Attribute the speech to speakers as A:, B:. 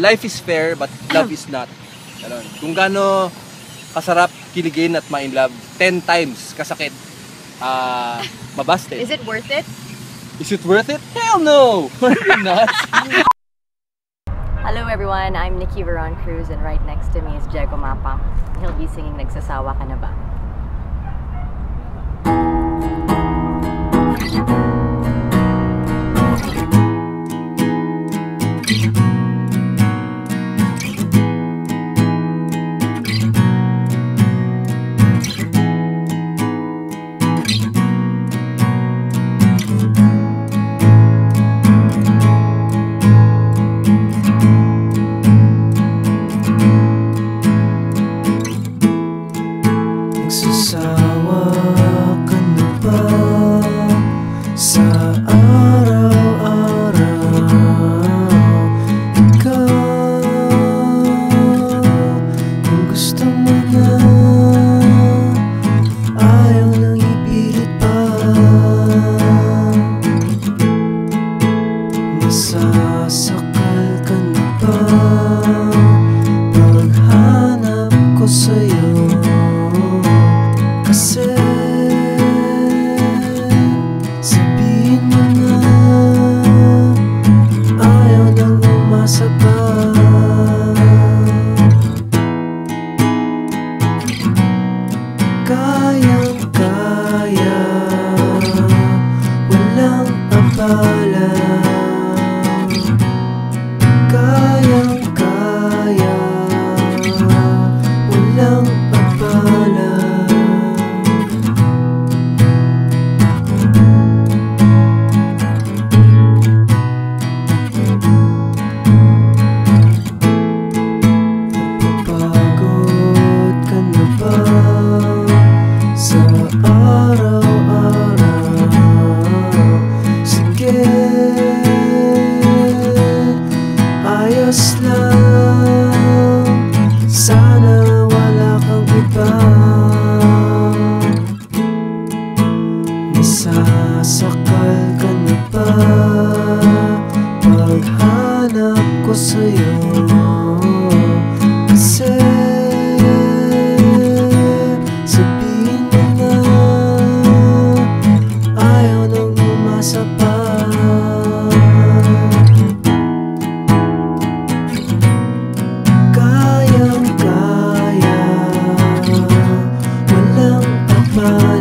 A: Life is fair but love is not. Ganun. Kung gaano kasarap kiligin at ma-in love, 10 times kasakit ah mabasted.
B: Is it worth it?
A: Is it worth it? Hell no! Are you nuts?
B: Hello everyone, I'm Nikki Veron Cruz and right next to me is Diego Mapang. He'll be singing Nagsasawa Ka Na Ba?
C: Nasasakal ka na ba? Paghanap ko sa'yo. Kasi oh. one